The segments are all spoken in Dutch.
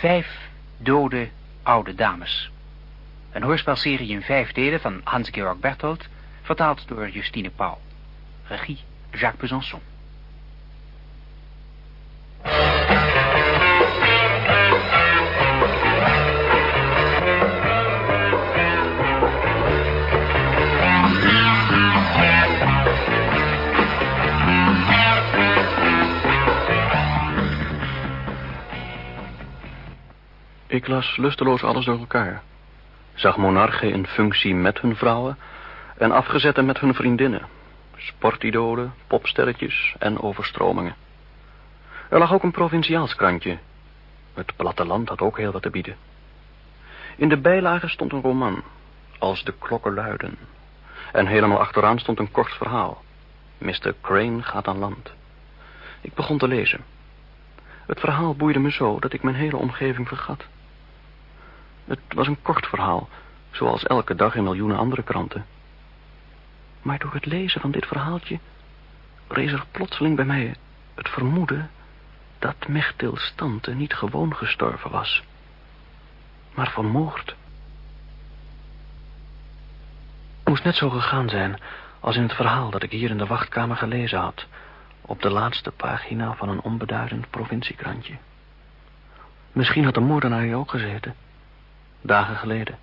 Vijf dode oude dames. Een hoorspelserie in vijf delen van Hans-Georg Berthold, vertaald door Justine Pauw. Regie Jacques Besançon. Ik las lusteloos alles door elkaar. Zag monarchen in functie met hun vrouwen en afgezette met hun vriendinnen. Sportidolen, popsterretjes en overstromingen. Er lag ook een provinciaals krantje. Het platteland had ook heel wat te bieden. In de bijlage stond een roman, als de klokken luiden. En helemaal achteraan stond een kort verhaal. Mr. Crane gaat aan land. Ik begon te lezen. Het verhaal boeide me zo dat ik mijn hele omgeving vergat. Het was een kort verhaal, zoals elke dag in miljoenen andere kranten. Maar door het lezen van dit verhaaltje rees er plotseling bij mij het vermoeden dat Mechtils tante niet gewoon gestorven was, maar vermoord. Het moest net zo gegaan zijn als in het verhaal dat ik hier in de wachtkamer gelezen had, op de laatste pagina van een onbeduidend provinciekrantje. Misschien had de moordenaar hier ook gezeten. Dagen geleden.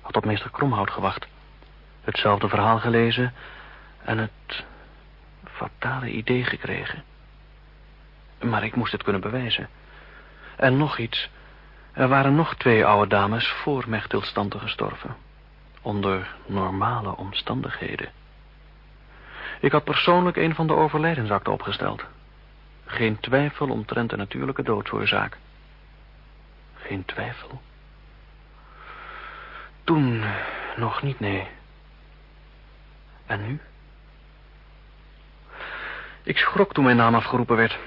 Had op meester Kromhout gewacht. Hetzelfde verhaal gelezen en het fatale idee gekregen. Maar ik moest het kunnen bewijzen. En nog iets. Er waren nog twee oude dames voor Mechtilstanden gestorven. Onder normale omstandigheden. Ik had persoonlijk een van de overlijdensakten opgesteld. Geen twijfel omtrent de natuurlijke doodsoorzaak. Geen twijfel. Toen nog niet, nee. En nu? Ik schrok toen mijn naam afgeroepen werd.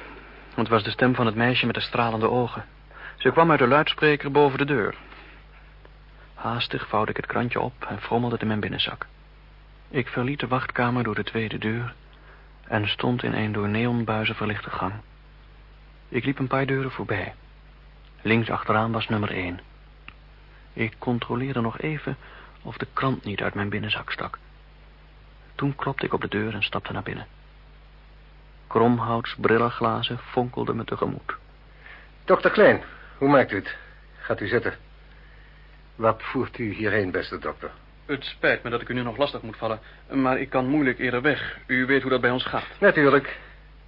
Het was de stem van het meisje met de stralende ogen. Ze kwam uit de luidspreker boven de deur. Haastig vouwde ik het krantje op en frommelde het in mijn binnenzak. Ik verliet de wachtkamer door de tweede deur... en stond in een door neonbuizen verlichte gang. Ik liep een paar deuren voorbij. Links achteraan was nummer één. Ik controleerde nog even of de krant niet uit mijn binnenzak stak. Toen klopte ik op de deur en stapte naar binnen. Kromhouts brillenglazen fonkelden me tegemoet. Dokter Klein, hoe maakt u het? Gaat u zitten. Wat voert u hierheen, beste dokter? Het spijt me dat ik u nu nog lastig moet vallen, maar ik kan moeilijk eerder weg. U weet hoe dat bij ons gaat. Natuurlijk.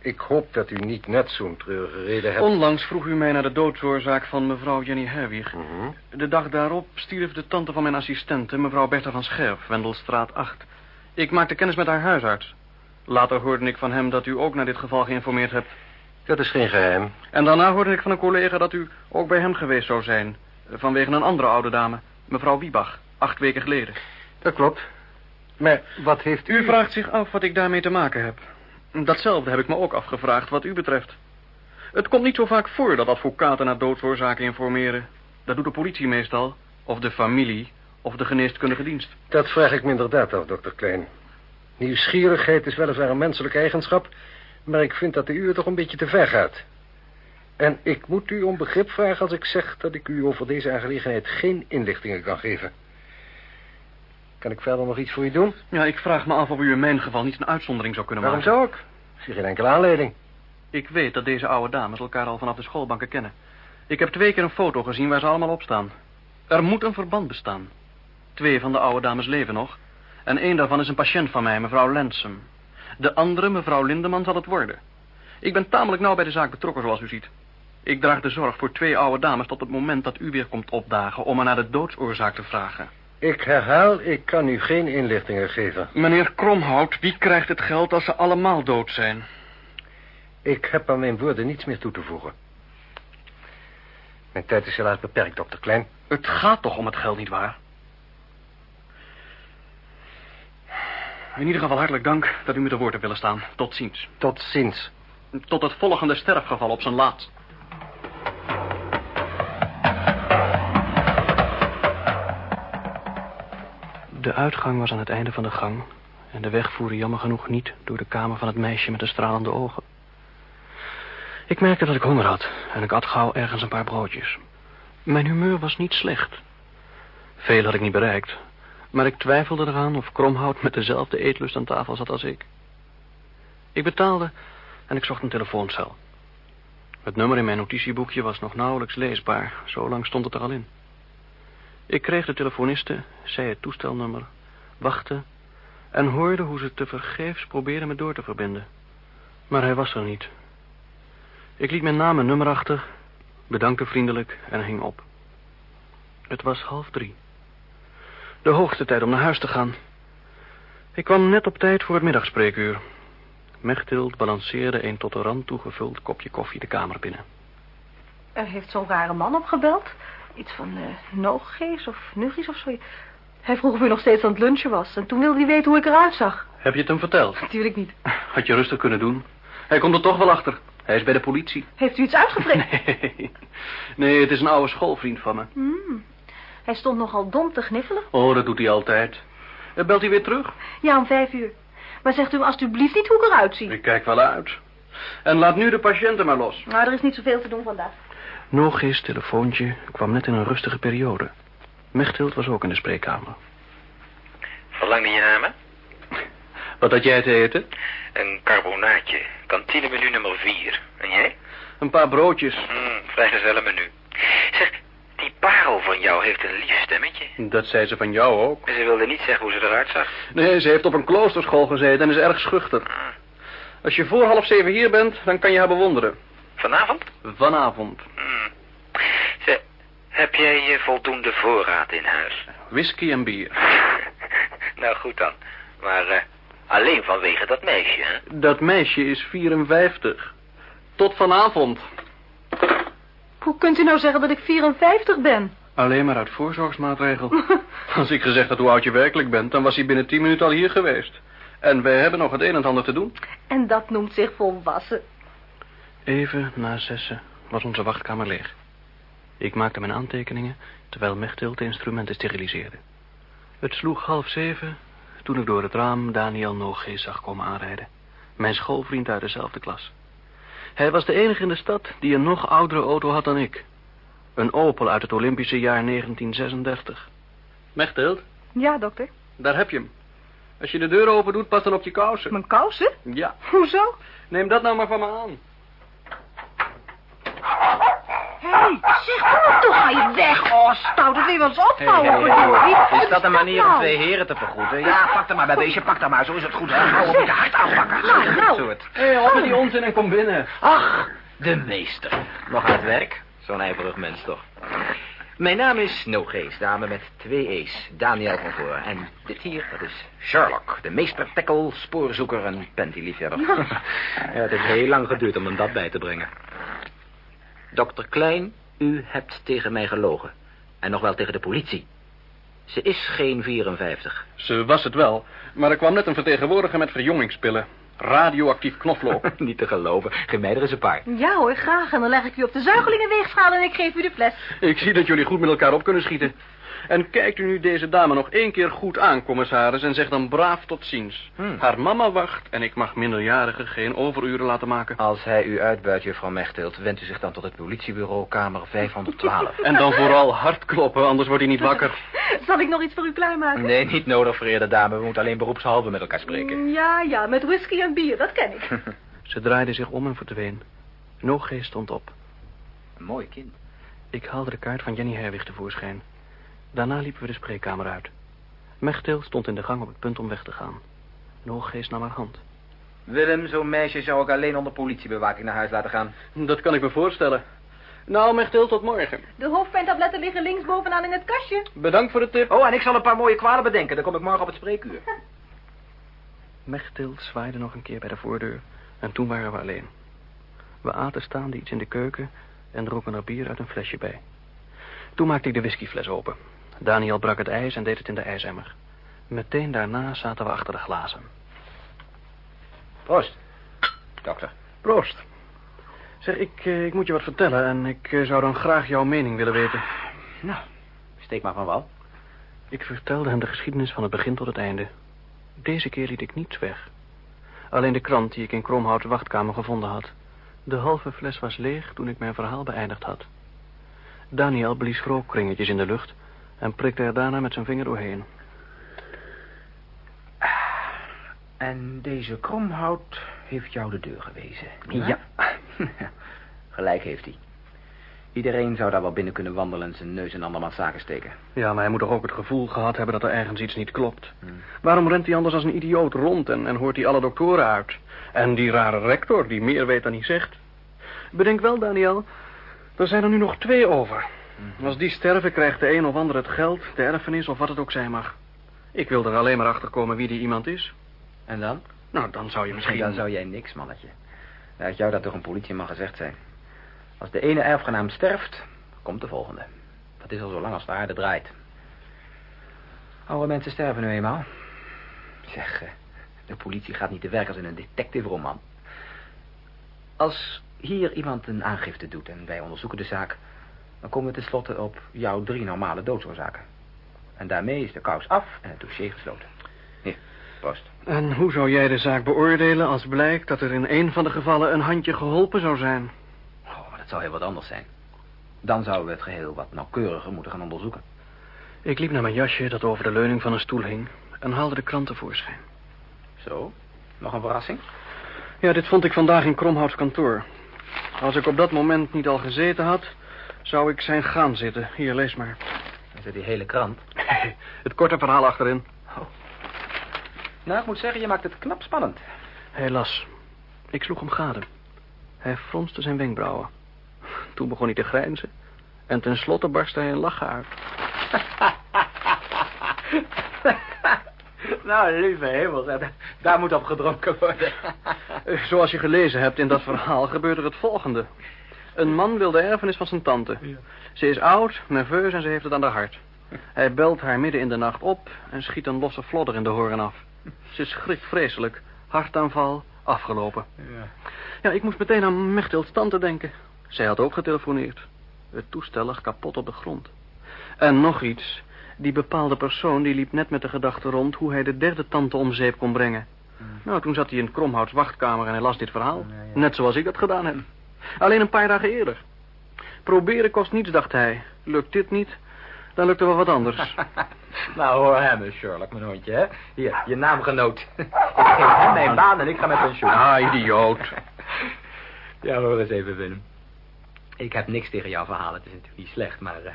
Ik hoop dat u niet net zo'n treurige reden hebt. Onlangs vroeg u mij naar de doodsoorzaak van mevrouw Jenny Herwig. Mhm. De dag daarop stierf de tante van mijn assistente, mevrouw Bertha van Scherf, Wendelstraat 8. Ik maakte kennis met haar huisarts. Later hoorde ik van hem dat u ook naar dit geval geïnformeerd hebt. Dat is geen geheim. En daarna hoorde ik van een collega dat u ook bij hem geweest zou zijn. Vanwege een andere oude dame, mevrouw Wiebach, acht weken geleden. Dat klopt. Maar wat heeft u... U vraagt zich af wat ik daarmee te maken heb. Datzelfde heb ik me ook afgevraagd wat u betreft. Het komt niet zo vaak voor dat advocaten naar doodsoorzaken informeren. Dat doet de politie meestal, of de familie, of de geneeskundige dienst. Dat vraag ik me inderdaad af, dokter Klein. Nieuwsgierigheid is weliswaar een menselijke eigenschap... maar ik vind dat de uur toch een beetje te ver gaat. En ik moet u om begrip vragen als ik zeg dat ik u over deze aangelegenheid geen inlichtingen kan geven. Kan ik verder nog iets voor u doen? Ja, ik vraag me af of u in mijn geval niet een uitzondering zou kunnen Waarom maken. zou ik? Ik zie geen enkele aanleiding. Ik weet dat deze oude dames elkaar al vanaf de schoolbanken kennen. Ik heb twee keer een foto gezien waar ze allemaal op staan. Er moet een verband bestaan. Twee van de oude dames leven nog. En één daarvan is een patiënt van mij, mevrouw Lensum. De andere, mevrouw Lindeman, zal het worden. Ik ben tamelijk nauw bij de zaak betrokken, zoals u ziet. Ik draag de zorg voor twee oude dames tot het moment dat u weer komt opdagen... om er naar de doodsoorzaak te vragen. Ik herhaal, ik kan u geen inlichtingen geven. Meneer Kromhout, wie krijgt het geld als ze allemaal dood zijn? Ik heb aan mijn woorden niets meer toe te voegen. Mijn tijd is helaas beperkt, dokter Klein. Het gaat toch om het geld, nietwaar? In ieder geval hartelijk dank dat u me te woord hebt willen staan. Tot ziens. Tot ziens. Tot het volgende sterfgeval op zijn laatst. De uitgang was aan het einde van de gang... en de weg voerde jammer genoeg niet door de kamer van het meisje met de stralende ogen. Ik merkte dat ik honger had en ik at gauw ergens een paar broodjes. Mijn humeur was niet slecht. Veel had ik niet bereikt, maar ik twijfelde eraan of Kromhout met dezelfde eetlust aan tafel zat als ik. Ik betaalde en ik zocht een telefooncel. Het nummer in mijn notitieboekje was nog nauwelijks leesbaar, zo lang stond het er al in. Ik kreeg de telefoniste, zei het toestelnummer, wachtte en hoorde hoe ze tevergeefs probeerde me door te verbinden. Maar hij was er niet. Ik liet mijn naam en nummer achter, bedankte vriendelijk en hing op. Het was half drie. De hoogste tijd om naar huis te gaan. Ik kwam net op tijd voor het middagspreekuur. Mechtild balanceerde een tot de rand toegevuld kopje koffie de kamer binnen. Er heeft zo'n rare man opgebeld. Iets van uh, Nooggees of Nuggies of zo. Hij vroeg of u nog steeds aan het lunchen was. En toen wilde hij weten hoe ik eruit zag. Heb je het hem verteld? Natuurlijk niet. Had je rustig kunnen doen. Hij komt er toch wel achter. Hij is bij de politie. Heeft u iets uitgevreemd? Nee. nee, het is een oude schoolvriend van me. Hmm. Hij stond nogal dom te gniffelen. Oh, dat doet hij altijd. Eh, belt hij weer terug? Ja, om vijf uur. Maar zegt u alstublieft niet hoe ik eruit zie. Ik kijk wel uit. En laat nu de patiënten maar los. Nou, er is niet zoveel te doen vandaag. Nog eens telefoontje kwam net in een rustige periode. Mechthild was ook in de spreekkamer. Verlangde je naar me? Wat had jij te eten? Een carbonaatje. Kantinemenu nummer vier. En jij? Een paar broodjes. Mm, vrijgezellen menu. Zeg, die parel van jou heeft een lief stemmetje. Dat zei ze van jou ook. Ze wilde niet zeggen hoe ze eruit zag. Nee, ze heeft op een kloosterschool gezeten en is erg schuchter. Als je voor half zeven hier bent, dan kan je haar bewonderen. Vanavond? Vanavond. Mm. Zeg, heb jij je voldoende voorraad in huis? Whisky en bier. nou, goed dan. Maar uh, alleen vanwege dat meisje, hè? Dat meisje is 54. Tot vanavond. Hoe kunt u nou zeggen dat ik 54 ben? Alleen maar uit voorzorgsmaatregel. Als ik gezegd had hoe oud je werkelijk bent, dan was hij binnen 10 minuten al hier geweest. En wij hebben nog het een en het ander te doen. En dat noemt zich volwassen. Even na zessen was onze wachtkamer leeg. Ik maakte mijn aantekeningen, terwijl Mechtild de instrumenten steriliseerde. Het sloeg half zeven, toen ik door het raam Daniel Nooggees zag komen aanrijden. Mijn schoolvriend uit dezelfde klas. Hij was de enige in de stad die een nog oudere auto had dan ik. Een Opel uit het Olympische jaar 1936. Mechtild? Ja, dokter. Daar heb je hem. Als je de deur open doet, pas dan op je kousen. Mijn kousen? Ja. Hoezo? Neem dat nou maar van me aan. Hé, hey, zeg, kom op toch, ga je weg. Oh, stout, dat wil wel eens ophouden, Hey, Is dat een manier om nou? twee heren te vergroeten? Ja, pak er maar bij deze, pak er maar. Zo is het goed, hè. Hou op met je hart aanpakken. Nou, nou. Hé, hey, die onzin en kom binnen. Ach, de meester. Nog aan het werk? Zo'n ijverig mens toch. Mijn naam is Nogees, dame met twee E's. Daniel van voor. En dit hier, dat is Sherlock. De meester tackle, spoorzoeker en pantyliefhebber. ja, het heeft heel lang geduurd om hem dat bij te brengen. Dokter Klein, u hebt tegen mij gelogen. En nog wel tegen de politie. Ze is geen 54. Ze was het wel, maar er kwam net een vertegenwoordiger met verjongingspillen. Radioactief knoflook. Niet te geloven. Geef mij er eens een paar. Ja hoor, graag. En dan leg ik u op de zuigelingenweegschaal en ik geef u de fles. Ik zie dat jullie goed met elkaar op kunnen schieten. En kijkt u nu deze dame nog één keer goed aan, commissaris, en zeg dan braaf tot ziens. Hmm. Haar mama wacht en ik mag minderjarigen geen overuren laten maken. Als hij u uitbuit, juffrouw Mechthild, wendt u zich dan tot het politiebureau kamer 512. En dan vooral hard kloppen, anders wordt hij niet wakker. Zal ik nog iets voor u klaarmaken? Nee, niet nodig, vereerde dame. We moeten alleen beroepshalve met elkaar spreken. Mm, Ja, ja, met whisky en bier, dat ken ik. Ze draaide zich om en verdween. Nooggeest stond op. Een mooi kind. Ik haalde de kaart van Jenny Herwig tevoorschijn. Daarna liepen we de spreekkamer uit. Mechtil stond in de gang op het punt om weg te gaan. Nooggeest nam haar hand. Willem, zo'n meisje zou ik alleen onder politiebewaking naar huis laten gaan. Dat kan ik me voorstellen. Nou, Mechtil, tot morgen. De hoofdpijntabletten liggen links bovenaan in het kastje. Bedankt voor de tip. Oh, en ik zal een paar mooie kwalen bedenken. Dan kom ik morgen op het spreekuur. Mechtil zwaaide nog een keer bij de voordeur en toen waren we alleen. We aten staande iets in de keuken en dronken er bier uit een flesje bij. Toen maakte ik de whiskyfles open. Daniel brak het ijs en deed het in de ijsemmer. Meteen daarna zaten we achter de glazen. Proost, dokter. Proost. Zeg, ik, eh, ik moet je wat vertellen en ik eh, zou dan graag jouw mening willen weten. Nou, steek maar van wal. Ik vertelde hem de geschiedenis van het begin tot het einde. Deze keer liet ik niets weg. Alleen de krant die ik in Kromhout wachtkamer gevonden had. De halve fles was leeg toen ik mijn verhaal beëindigd had. Daniel blies rookkringetjes in de lucht en prikte er daarna met zijn vinger doorheen. En deze kromhout heeft jou de deur gewezen. Ja. Gelijk heeft hij. Iedereen zou daar wel binnen kunnen wandelen en zijn neus in andermans zaken steken. Ja, maar hij moet toch ook het gevoel gehad hebben dat er ergens iets niet klopt. Waarom rent hij anders als een idioot rond en, en hoort hij alle doktoren uit? En die rare rector die meer weet dan hij zegt. Bedenk wel, Daniel, er zijn er nu nog twee over. Als die sterven krijgt de een of ander het geld, de erfenis of wat het ook zijn mag. Ik wil er alleen maar achter komen wie die iemand is. En dan? Nou, dan zou je misschien... Dan zou jij niks, mannetje. Laat jou dat toch een politieman gezegd zijn. Als de ene erfgenaam sterft, komt de volgende. Dat is al zo lang als de aarde draait. Oude mensen sterven nu eenmaal. Zeg, eh, de politie gaat niet te werk als in een detective-roman. Als hier iemand een aangifte doet en wij onderzoeken de zaak... dan komen we tenslotte op jouw drie normale doodsoorzaken. En daarmee is de kous af en het dossier gesloten. Hier, proost. En hoe zou jij de zaak beoordelen als blijkt dat er in een van de gevallen een handje geholpen zou zijn? Oh, maar dat zou heel wat anders zijn. Dan zouden we het geheel wat nauwkeuriger moeten gaan onderzoeken. Ik liep naar mijn jasje dat over de leuning van een stoel hing en haalde de krant tevoorschijn. Zo, nog een verrassing? Ja, dit vond ik vandaag in Kromhouts kantoor. Als ik op dat moment niet al gezeten had, zou ik zijn gaan zitten. Hier, lees maar. Is dat die hele krant? Het korte verhaal achterin. Nou, ik moet zeggen, je maakt het knap spannend. Hij las. Ik sloeg hem gade. Hij fronste zijn wenkbrauwen. Toen begon hij te grijnzen. En tenslotte barstte hij een lachen uit. nou, lieve hemel, daar moet op gedronken worden. Zoals je gelezen hebt in dat verhaal gebeurde er het volgende. Een man wil de erfenis van zijn tante. Ze is oud, nerveus en ze heeft het aan de hart. Hij belt haar midden in de nacht op en schiet een losse flodder in de horen af. Ze schrikt vreselijk. Hartaanval, afgelopen. Ja. Ja, ik moest meteen aan Mechtild's tante denken. Zij had ook getelefoneerd. Het toestel lag kapot op de grond. En nog iets. Die bepaalde persoon die liep net met de gedachte rond... hoe hij de derde tante om zeep kon brengen. Nou, toen zat hij in Kromhouts wachtkamer en hij las dit verhaal. Ja. Net zoals ik dat gedaan heb. Alleen een paar dagen eerder. Proberen kost niets, dacht hij. Lukt dit niet, dan lukt er wel wat anders. nou, hoor hem eens, Sherlock, mijn hondje, hè. Hier, je naamgenoot. ik geef hem mijn baan en ik ga met pensioen. ah, idioot. Ja, hoor eens even, Willem. Ik heb niks tegen jouw verhaal, het is natuurlijk niet slecht, maar... eh,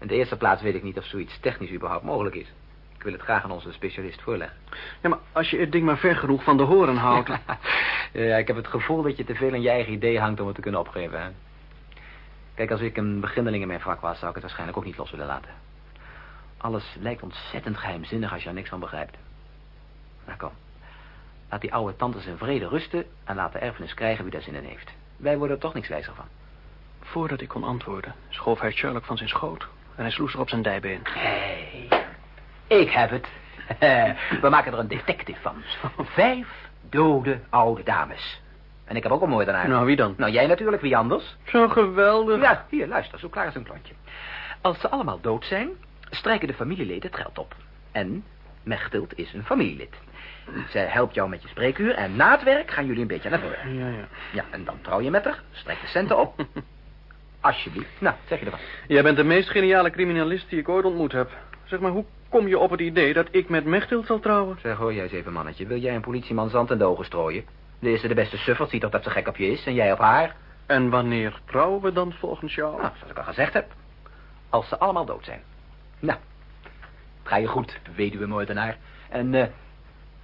in de eerste plaats weet ik niet of zoiets technisch überhaupt mogelijk is. Ik wil het graag aan onze specialist voorleggen. Ja, maar als je het ding maar ver genoeg van de horen houdt... ja, ik heb het gevoel dat je te veel in je eigen idee hangt om het te kunnen opgeven, hè. Kijk, als ik een beginneling in mijn vak was, zou ik het waarschijnlijk ook niet los willen laten. Alles lijkt ontzettend geheimzinnig als je er niks van begrijpt. Nou, kom. Laat die oude tantes in vrede rusten en laat de erfenis krijgen wie daar zin in heeft. Wij worden er toch niks wijzer van. Voordat ik kon antwoorden, schoof hij Sherlock van zijn schoot... en hij sloeg er op zijn dijbeen. Hé, ik heb het. We maken er een detective van. Vijf dode oude dames. En ik heb ook een moordenaar. Nou, wie dan? Nou, jij natuurlijk, wie anders? Zo geweldig. Ja, hier, luister, zo klaar is een klontje. Als ze allemaal dood zijn, strijken de familieleden het geld op. En Mechthild is een familielid. Zij helpt jou met je spreekuur en na het werk gaan jullie een beetje naar voren. Ja, ja. Ja, en dan trouw je met haar, strijk de centen op. Alsjeblieft. Nou, zeg je ervan. Jij bent de meest geniale criminalist die ik ooit ontmoet heb. Zeg maar, hoe kom je op het idee dat ik met Mechthild zal trouwen? Zeg, hoor jij eens even, mannetje. Wil jij een politieman zand in de ogen strooien? De eerste de beste suffert ziet toch dat ze gek op je is en jij op haar? En wanneer trouwen we dan volgens jou? Nou, zoals ik al gezegd heb. Als ze allemaal dood zijn. Nou, ga je goed, weduwe moordenaar. En eh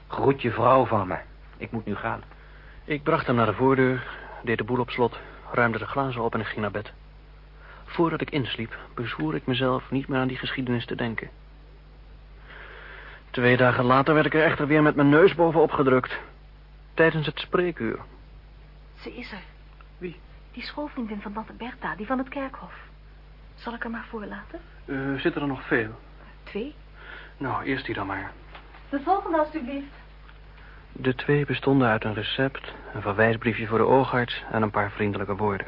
groet je vrouw van me. Ik moet nu gaan. Ik bracht hem naar de voordeur, deed de boel op slot, ruimde de glazen op en ik ging naar bed. Voordat ik insliep, bezwoer ik mezelf niet meer aan die geschiedenis te denken. Twee dagen later werd ik er echter weer met mijn neus bovenop gedrukt. Tijdens het spreekuur. Ze is er. Wie? Die schoolvriendin van tante Bertha, die van het kerkhof. Zal ik haar maar voorlaten? Uh, zitten er nog veel? Twee. Nou, eerst die dan maar. De volgende, alstublieft. De twee bestonden uit een recept, een verwijsbriefje voor de oogarts en een paar vriendelijke woorden.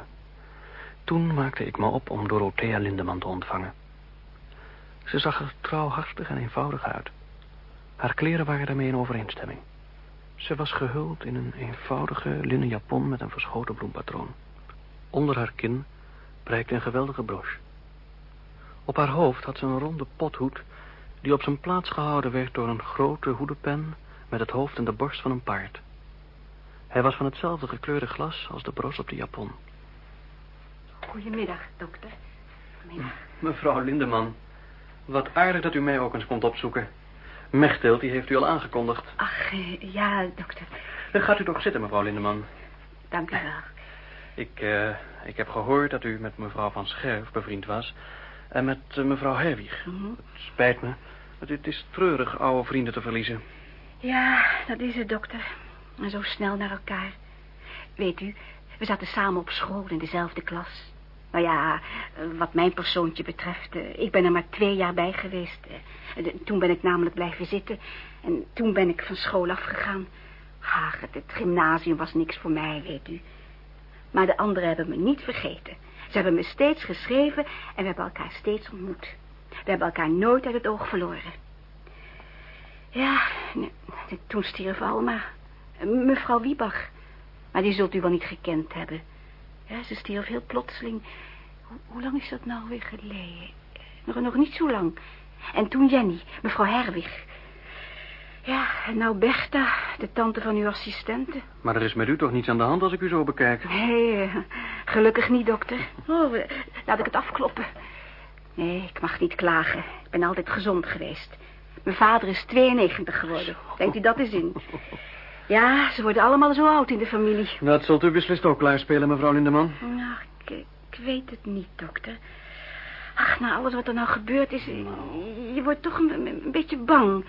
Toen maakte ik me op om Dorothea Lindeman te ontvangen. Ze zag er trouwhartig en eenvoudig uit. Haar kleren waren daarmee in overeenstemming. Ze was gehuld in een eenvoudige linnen japon met een verschoten bloempatroon. Onder haar kin prijkte een geweldige broche. Op haar hoofd had ze een ronde pothoed... die op zijn plaats gehouden werd door een grote hoedenpen... met het hoofd en de borst van een paard. Hij was van hetzelfde gekleurde glas als de bros op de japon. Goedemiddag, dokter. Goedemiddag. Mevrouw Lindeman, wat aardig dat u mij ook eens komt opzoeken. Mechtelt, die heeft u al aangekondigd. Ach, eh, ja, dokter. Dan gaat u toch zitten, mevrouw Lindeman. Dank u wel. Ik, eh, ik heb gehoord dat u met mevrouw van Scherf bevriend was. En met eh, mevrouw Herwig. Mhm. Het spijt me. Het, het is treurig oude vrienden te verliezen. Ja, dat is het, dokter. En zo snel naar elkaar. Weet u, we zaten samen op school in dezelfde klas. Nou ja, eh, wat mijn persoontje betreft, eh, ik ben er maar twee jaar bij geweest. Eh, Toen ben ik namelijk blijven zitten. En toen ben ik van school afgegaan. Ach, het, het gymnasium was niks voor mij, weet u. Maar de anderen hebben me niet vergeten. Ze hebben me steeds geschreven en we hebben elkaar steeds ontmoet. We hebben elkaar nooit uit het oog verloren. Ja, toen stierf Alma. Mevrouw Wiebach. Maar die zult u wel niet gekend hebben. Ja, ze stierf heel plotseling. Hoe, hoe lang is dat nou weer geleden? Nog, nog niet zo lang. En toen Jenny, mevrouw Herwig. Ja, en nou Bertha, de tante van uw assistente. Maar er is met u toch niets aan de hand als ik u zo bekijk? Nee, eh, gelukkig niet, dokter. Oh, eh, laat ik het afkloppen. Nee, ik mag niet klagen. Ik ben altijd gezond geweest. Mijn vader is 92 geworden. Denkt u dat eens in? Ja, ze worden allemaal zo oud in de familie. Dat zult u beslist ook klaarspelen, mevrouw Lindeman. Nou, ik, ik weet het niet, dokter. Ach, na alles wat er nou gebeurd is, je wordt toch een, een beetje bang.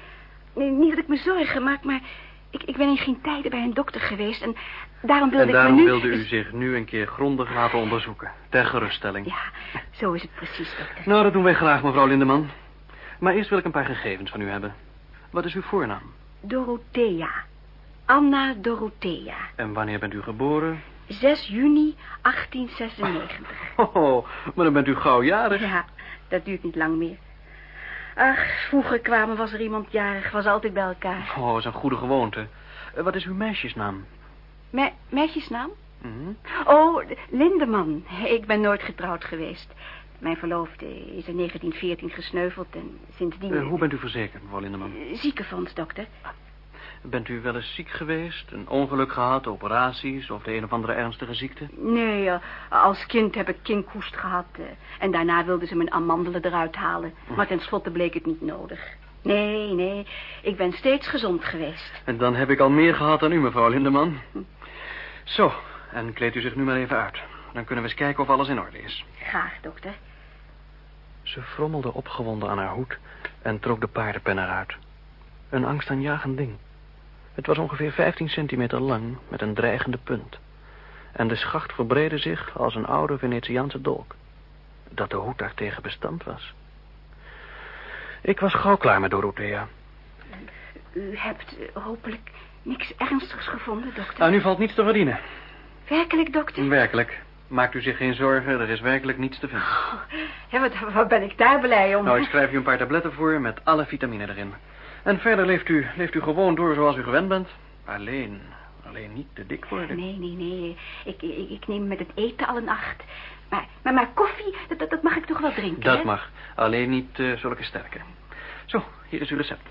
Nee, Niet dat ik me zorgen maak, maar ik, ik ben in geen tijden bij een dokter geweest en daarom wilde En ik me daarom nu... wilde u zich nu een keer grondig laten onderzoeken. Ter geruststelling. Ja, zo is het precies, dokter. Nou, dat doen wij graag, mevrouw Lindeman. Maar eerst wil ik een paar gegevens van u hebben. Wat is uw voornaam? Dorothea. Anna Dorothea. En wanneer bent u geboren? 6 juni 1896. Oh, maar dan bent u gauw jarig. Ja, dat duurt niet lang meer. Ach, vroeger kwamen was er iemand jarig, was altijd bij elkaar. Oh, dat is een goede gewoonte. Eh, wat is uw meisjesnaam? Me meisjesnaam? Mhm. Oh, Lindeman. Ik ben nooit getrouwd geweest. Mijn verloofde is in 1914 gesneuveld en sindsdien... Eh, hoe bent u verzekerd, mevrouw Lindeman? Ziekenfonds, dokter. Bent u wel eens ziek geweest? Een ongeluk gehad, operaties of de een of andere ernstige ziekte? Nee, eh, als kind heb ik kinkhoest gehad. eh, en daarna wilden ze mijn amandelen eruit halen. Maar tenslotte bleek het niet nodig. Nee, nee, ik ben steeds gezond geweest. En dan heb ik al meer gehad dan u, mevrouw Lindeman. Zo, en kleed u zich nu maar even uit. Dan kunnen we eens kijken of alles in orde is. Graag, dokter. Ze frommelde opgewonden aan haar hoed en trok de paardenpen eruit. Een angstaanjagend ding. Het was ongeveer 15 centimeter lang met een dreigende punt. En de schacht verbreedde zich als een oude Venetiaanse dolk. Dat de hoed daartegen bestand was. Ik was gauw klaar met Dorothea. U hebt eh, hopelijk niks ernstigs gevonden, dokter. Nou, nu valt niets te verdienen. Werkelijk, dokter? Werkelijk. Maakt u zich geen zorgen, er is werkelijk niets te vinden. Ja, wat, wat ben ik daar blij om. Nou, ik schrijf u een paar tabletten voor met alle vitamine erin. En verder leeft u, leeft u gewoon door zoals u gewend bent. Alleen, alleen niet te dik worden. Nee, nee, nee. Ik, ik, ik neem met het eten al een acht. Maar, maar, maar koffie, dat, dat, dat mag ik toch wel drinken, Dat hè? mag. Alleen niet eh, zulke sterke. Zo, hier is uw recept.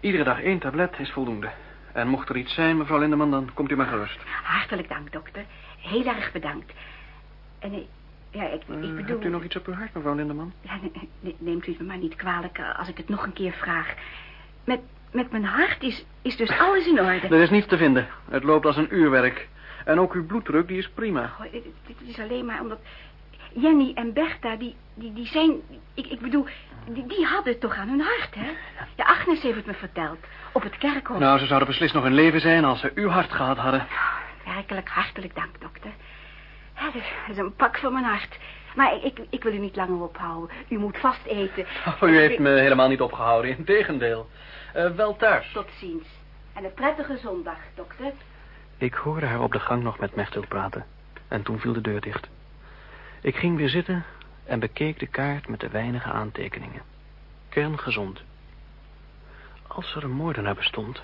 Iedere dag één tablet is voldoende. En mocht er iets zijn, mevrouw Lindeman, dan komt u maar gerust. Hartelijk dank, dokter. Heel erg bedankt. En eh, ja, ik, Eh, ik bedoel... Hebt u nog iets op uw hart, mevrouw Lindeman? Ja, ne- ne- neemt u het me maar niet kwalijk eh, als ik het nog een keer vraag. Met, met mijn hart is, is dus alles in orde. Er is niets te vinden. Het loopt als een uurwerk. En ook uw bloeddruk, die is prima. Oh, dit, dit is alleen maar omdat... Jenny en Bertha, die, die, die zijn... Ik, ik bedoel, die, die hadden het toch aan hun hart, hè? Ja, Agnes heeft het me verteld. Op het kerkhof. Nou, ze zouden beslist nog in leven zijn als ze uw hart gehad hadden. Werkelijk hartelijk dank, dokter. Ja, dat is- een pak van mijn hart. Maar ik, ik wil u niet langer ophouden. U moet vast eten. Oh, u heeft me helemaal niet opgehouden, integendeel. Eh wel thuis. Tot ziens. En een prettige zondag, dokter. Ik hoorde haar op de gang nog met Mechtel praten. En toen viel de deur dicht. Ik ging weer zitten en bekeek de kaart met de weinige aantekeningen. Kerngezond. Als er een moordenaar bestond,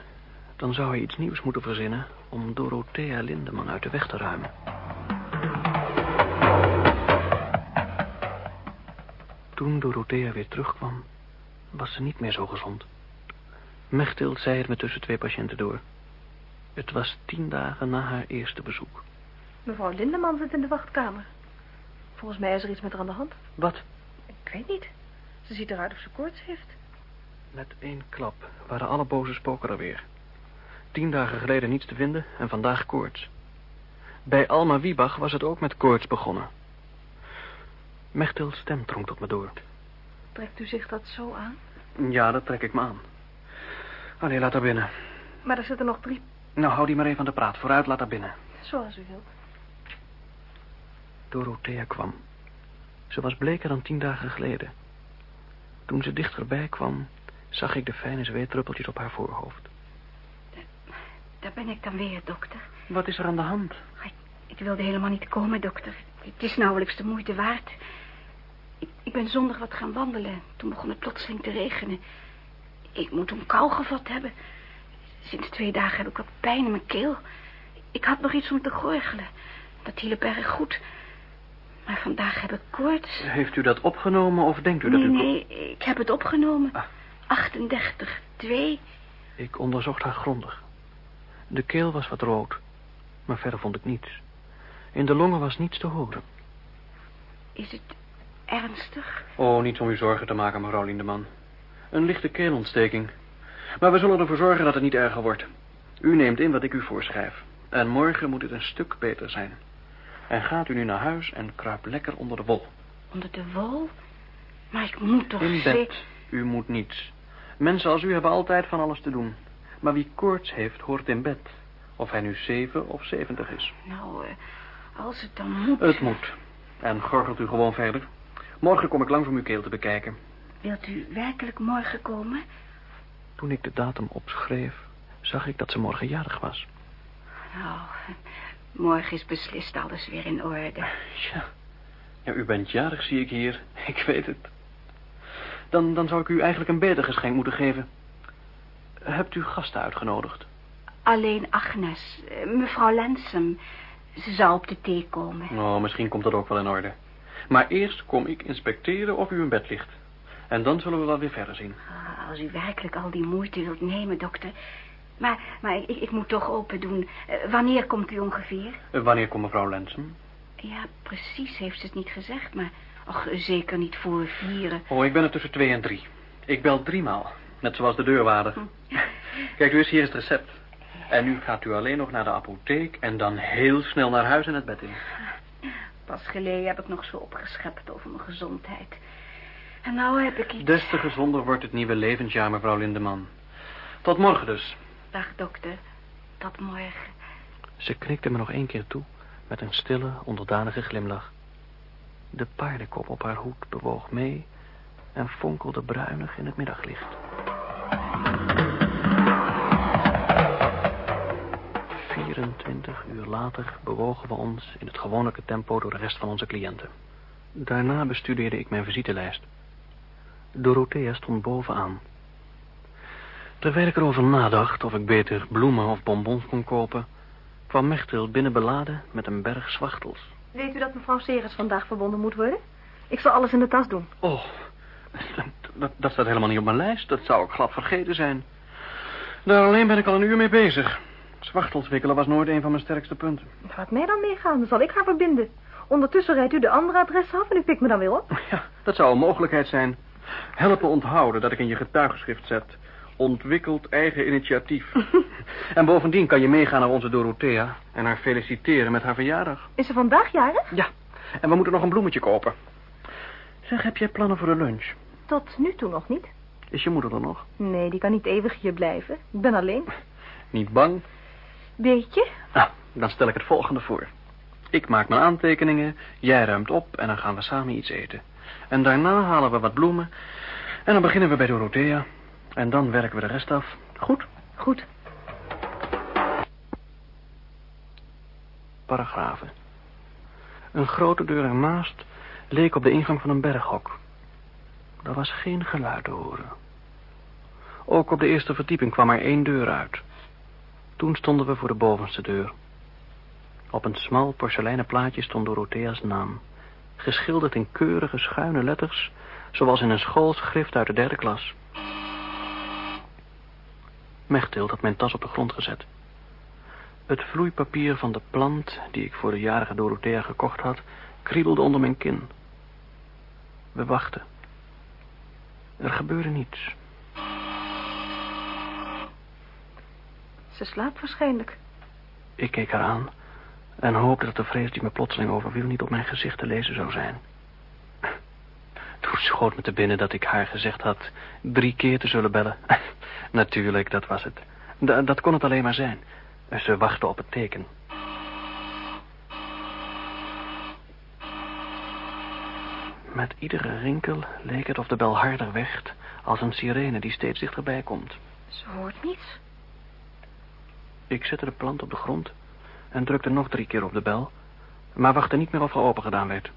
dan zou hij iets nieuws moeten verzinnen om Dorothea Lindeman uit de weg te ruimen. Toen Dorothea weer terugkwam, was ze niet meer zo gezond. Mechtild zei het me tussen twee patiënten door. Het was tien dagen na haar eerste bezoek. Mevrouw Lindeman zit in de wachtkamer. Volgens mij is er iets met haar aan de hand. Wat? Ik weet niet. Ze ziet eruit of ze koorts heeft. Met één klap waren alle boze spoken er weer. Tien dagen geleden niets te vinden en vandaag koorts. Bij Alma Wiebach was het ook met koorts begonnen. Mechtil's stem drong tot me door. Trekt u zich dat zo aan? Ja, dat trek ik me aan. Allee, laat haar binnen. Maar er zitten nog drie... Nou, hou die maar even aan de praat. Vooruit, laat haar binnen. Zoals u wilt. Dorothea kwam. Ze was bleker dan tien dagen geleden. Toen ze dichterbij kwam, zag ik de fijne zweetdruppeltjes op haar voorhoofd. Daar ben ik dan weer, dokter. Wat is er aan de hand? Ik, ik wilde helemaal niet komen, dokter. Het is nauwelijks de moeite waard. Ik, ik ben zondag wat gaan wandelen. Toen begon het plotseling te regenen. Ik moet een kou gevat hebben. Sinds twee dagen heb ik wat pijn in mijn keel. Ik had nog iets om te gorgelen. Dat hielp erg goed. Maar vandaag heb ik koorts. Heeft u dat opgenomen of denkt u dat u... nee, ik heb het opgenomen. Ah. 38, 2. Ik onderzocht haar grondig. De keel was wat rood, maar verder vond ik niets. In de longen was niets te horen. Is het ernstig? Oh, niets om u zorgen te maken, mevrouw Lindeman. Een lichte keelontsteking. Maar we zullen ervoor zorgen dat het niet erger wordt. U neemt in wat ik u voorschrijf. En morgen moet het een stuk beter zijn. En gaat u nu naar huis en kruip lekker onder de wol. Onder de wol? Maar ik moet toch In bed. U moet niets. Mensen als u hebben altijd van alles te doen. Maar wie koorts heeft, hoort in bed. Of hij nu zeven of zeventig is. Nou, eh, als het dan moet... Het moet. En gorgelt u gewoon verder. Morgen kom ik langs om uw keel te bekijken. Wilt u werkelijk morgen komen? Toen ik de datum opschreef, zag ik dat ze morgen jarig was. Nou, morgen is beslist alles weer in orde. Ja. ja, u bent jarig, zie ik hier. Ik weet het. Dan, dan zou ik u eigenlijk een beter geschenk moeten geven. Hebt u gasten uitgenodigd? Alleen Agnes, eh, mevrouw Lensem. Ze zou op de thee komen. Oh, misschien komt dat ook wel in orde. Maar eerst kom ik inspecteren of u in bed ligt. En dan zullen we wel weer verder zien. Ah, Als u werkelijk al die moeite wilt nemen, dokter. Maar, maar ik, ik moet toch open doen. Eh, wanneer komt u ongeveer? Eh, Wanneer komt mevrouw Lensen? Ja, precies heeft ze het niet gezegd, maar... Och, zeker niet voor vieren. Oh, ik ben er tussen twee en drie. Ik bel driemaal. Net zoals de deurwaarder. Kijk, dus hier is het recept. En nu gaat u alleen nog naar de apotheek... en dan heel snel naar huis en het bed in. Pas geleden heb ik nog zo opgeschept over mijn gezondheid. En nou heb ik iets... Des te gezonder wordt het nieuwe levensjaar, mevrouw Lindeman. Tot morgen dus. Dag, dokter. Tot morgen. Ze knikte me nog één keer toe met een stille, onderdanige glimlach. De paardenkop op haar hoed bewoog mee en fonkelde bruinig in het middaglicht. Vierentwintig uur later bewogen we ons in het gewone tempo door de rest van onze cliënten. Daarna bestudeerde ik mijn visitelijst. Dorothea stond bovenaan. Terwijl ik erover nadacht of ik beter bloemen of bonbons kon kopen, kwam Mechthild binnen beladen met een berg zwachtels. Weet u dat mevrouw Ceres vandaag verbonden moet worden? Ik zal alles in de tas doen. Oh, dat, dat, dat staat helemaal niet op mijn lijst. Dat zou ik glad vergeten zijn. Daar alleen ben ik al een uur mee bezig. Zwachtels wikkelen was nooit een van mijn sterkste punten. Laat mij dan meegaan, dan zal ik haar verbinden. Ondertussen rijdt u de andere adres af en u pikt me dan weer op. Ja, dat zou een mogelijkheid zijn. Helpen onthouden dat ik in je getuigschrift zet. Ontwikkeld eigen initiatief. en bovendien kan je meegaan naar onze Dorothea en haar feliciteren met haar verjaardag. Is ze vandaag jarig? Ja, en we moeten nog een bloemetje kopen. Zeg, heb jij plannen voor de lunch? Tot nu toe nog niet. Is je moeder er nog? Nee, die kan niet eeuwig hier blijven. Ik ben alleen. Niet bang? Beetje? Nou, dan stel ik het volgende voor. Ik maak mijn aantekeningen, jij ruimt op en dan gaan we samen iets eten. En daarna halen we wat bloemen en dan beginnen we bij Dorothea. En dan werken we de rest af. Goed? Goed. Paragrafen. Een grote deur ernaast leek op de ingang van een berghok. Er was geen geluid te horen. Ook op de eerste verdieping kwam er één deur uit. Toen stonden we voor de bovenste deur. Op een smal porseleinen plaatje stond Dorothea's naam. Geschilderd in keurige schuine letters zoals in een schoolschrift uit de derde klas. Mechthild had mijn tas op de grond gezet. Het vloeipapier van de plant die ik voor de jarige Dorothea gekocht had, kriebelde onder mijn kin. We wachten. Er gebeurde niets. Ze slaapt waarschijnlijk. Ik keek haar aan en hoopte dat de vrees die me plotseling overviel niet op mijn gezicht te lezen zou zijn. Toen schoot me te binnen dat ik haar gezegd had drie keer te zullen bellen. Natuurlijk, dat was het. D dat kon het alleen maar zijn. Ze wachtte op het teken. Met iedere rinkel leek het of de bel harder werd... als een sirene die steeds dichterbij komt. Ze hoort niets. Ik zette de plant op de grond en drukte nog drie keer op de bel... maar wachtte niet meer of er open gedaan werd.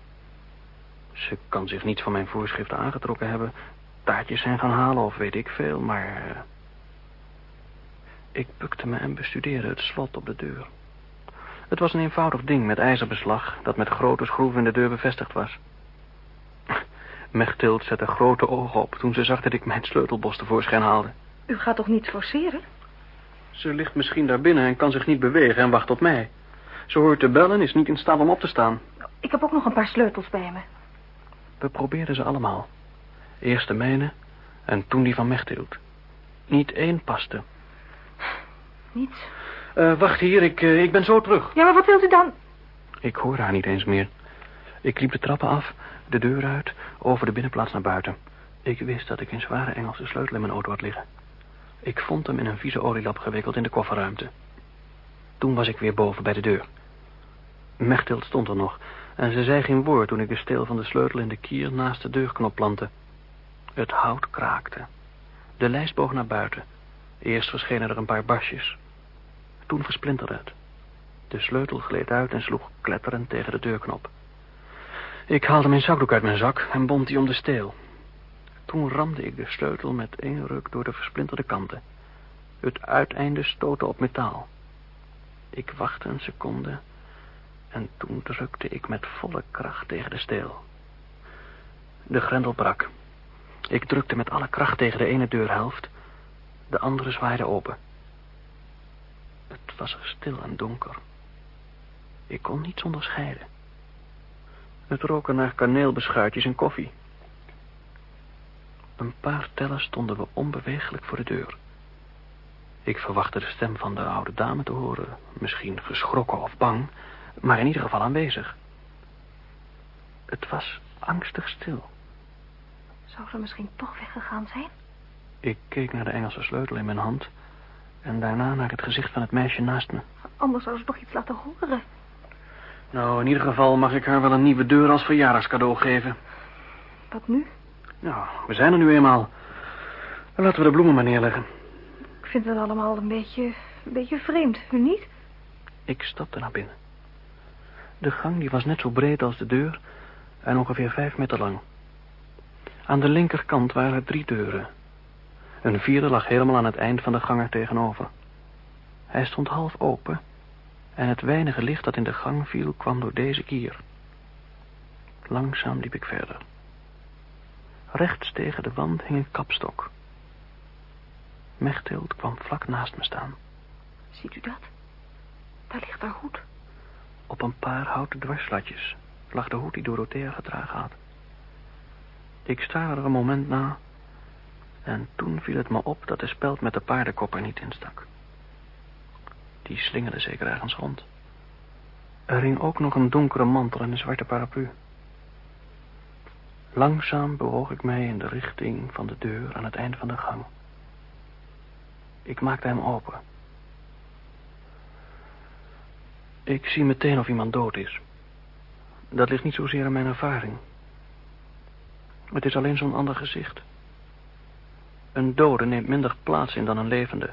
Ze kan zich niet van mijn voorschriften aangetrokken hebben... taartjes zijn gaan halen of weet ik veel, maar... eh, Ik bukte me en bestudeerde het slot op de deur. Het was een eenvoudig ding met ijzerbeslag... dat met grote schroeven in de deur bevestigd was. Mechthild zette grote ogen op toen ze zag dat ik mijn sleutelbos tevoorschijn haalde. U gaat toch niet forceren? Ze ligt misschien daar binnen en kan zich niet bewegen en wacht op mij. Ze hoort te bellen en is niet in staat om op te staan. Ik heb ook nog een paar sleutels bij me. We probeerden ze allemaal. Eerst de mijne en toen die van Mechthild. Niet één paste. Niets. Eh, wacht hier, ik, eh, ik ben zo terug. Ja, maar wat wilt u dan? Ik hoorde haar niet eens meer. Ik liep de trappen af, de deur uit, over de binnenplaats naar buiten. Ik wist dat ik een zware Engelse sleutel in mijn auto had liggen. Ik vond hem in een vieze olielap gewikkeld in de kofferruimte. Toen was ik weer boven bij de deur. Mechthild stond er nog en ze zei geen woord toen ik de steel van de sleutel in de kier naast de deurknop plantte. Het hout kraakte. De lijst boog naar buiten. Eerst verschenen er een paar basjes. Toen versplinterde het. De sleutel gleed uit en sloeg kletterend tegen de deurknop. Ik haalde mijn zakdoek uit mijn zak en bond die om de steel. Toen ramde ik de sleutel met één ruk door de versplinterde kanten. Het uiteinde stootte op metaal. Ik wachtte een seconde en toen drukte ik met volle kracht tegen de steel. De grendel brak. Ik drukte met alle kracht tegen de ene deurhelft. De andere zwaaide open. Het was er stil en donker. Ik kon niets onderscheiden. Het rook naar kaneelbeschuitjes en koffie. Een paar tellen stonden we onbeweeglijk voor de deur. Ik verwachtte de stem van de oude dame te horen. Misschien geschrokken of bang, maar in ieder geval aanwezig. Het was angstig stil. Zou ze misschien toch weggegaan zijn? Ik keek naar de Engelse sleutel in mijn hand... en daarna naar het gezicht van het meisje naast me. Anders zou ze toch iets laten horen. Nou, in ieder geval mag ik haar wel een nieuwe deur als verjaardagscadeau geven. Wat nu? Nou, we zijn er nu eenmaal. Laten we de bloemen maar neerleggen. Ik vind het allemaal een beetje, een beetje vreemd, u niet? Ik stapte naar binnen. De gang die was net zo breed als de deur en ongeveer vijf meter lang. Aan de linkerkant waren er drie deuren. Een vierde lag helemaal aan het eind van de gang er tegenover. Hij stond half open en het weinige licht dat in de gang viel kwam door deze kier. Langzaam liep ik verder. Rechts tegen de wand hing een kapstok. Mechthild kwam vlak naast me staan. Ziet u dat? Daar ligt haar hoed. Op een paar houten dwarslatjes lag de hoed die Dorothea gedragen had. Ik staarde er een moment na en toen viel het me op dat de speld met de paardenkop er niet in stak. Die slingerde zeker ergens rond. Er hing ook nog een donkere mantel en een zwarte paraplu. Langzaam bewoog ik mij in de richting van de deur aan het einde van de gang. Ik maakte hem open. Ik zie meteen of iemand dood is. Dat ligt niet zozeer aan mijn ervaring. Het is alleen zo'n ander gezicht. Een dode neemt minder plaats in dan een levende.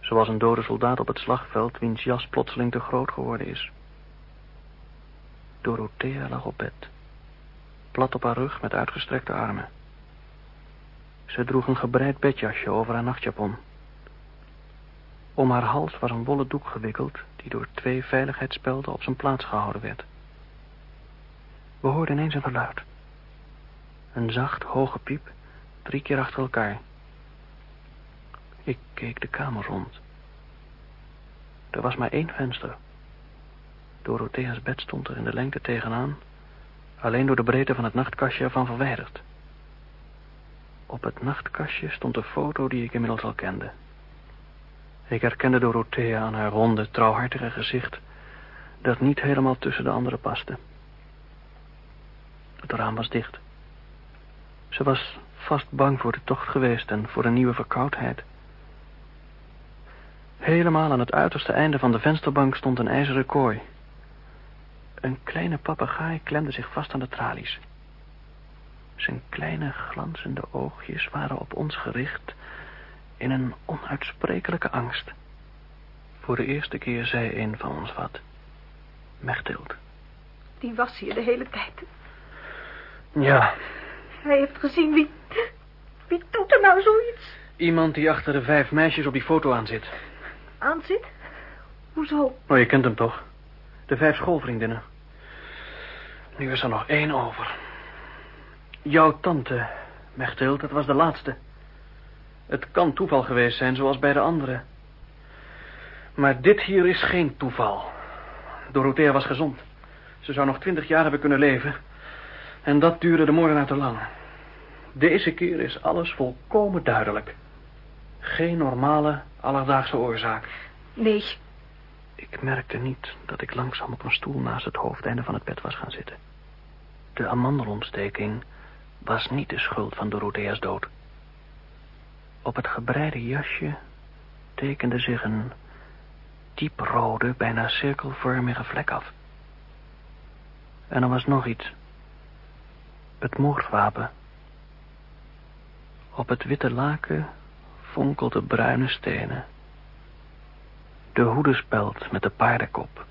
Zoals een dode soldaat op het slagveld wiens jas plotseling te groot geworden is. Dorothea lag op bed. Plat op haar rug met uitgestrekte armen. Ze droeg een gebreid bedjasje over haar nachtjapon. Om haar hals was een wollen doek gewikkeld... die door twee veiligheidsspelden op zijn plaats gehouden werd. We hoorden ineens een geluid. Een zacht, hoge piep, drie keer achter elkaar. Ik keek de kamer rond. Er was maar één venster. Dorothea's bed stond er in de lengte tegenaan, alleen door de breedte van het nachtkastje ervan verwijderd. Op het nachtkastje stond een foto die ik inmiddels al kende. Ik herkende Dorothea aan haar ronde, trouwhartige gezicht, dat niet helemaal tussen de anderen paste. Het raam was dicht. Ze was vast bang voor de tocht geweest en voor een nieuwe verkoudheid. Helemaal aan het uiterste einde van de vensterbank stond een ijzeren kooi. Een kleine papegaai klemde zich vast aan de tralies. Zijn kleine glanzende oogjes waren op ons gericht in een onuitsprekelijke angst. Voor de eerste keer zei een van ons wat. Mechtild. Die was hier de hele tijd. Ja, Hij heeft gezien wie... Wie doet er nou zoiets? iemand die achter de vijf meisjes op die foto aan zit. Aan zit? Hoezo? Oh, je kent hem toch? De vijf schoolvriendinnen. Nu is er nog één over. Jouw tante, Mechtild, dat was de laatste. Het kan toeval geweest zijn, zoals bij de anderen. Maar dit hier is geen toeval. Dorothea was gezond. Ze zou nog twintig jaar hebben kunnen leven. En dat duurde de moordenaar te lang. Deze keer is alles volkomen duidelijk. Geen normale, alledaagse oorzaak. Nee, Ik merkte niet dat ik langzaam op een stoel naast het hoofdeinde van het bed was gaan zitten. De amandelontsteking was niet de schuld van Dorothea's dood. Op het gebreide jasje tekende zich een dieprode, bijna cirkelvormige vlek af. En er was nog iets. Het moordwapen. Op het witte laken fonkelden bruine stenen. De hoedespeld met de paardenkop.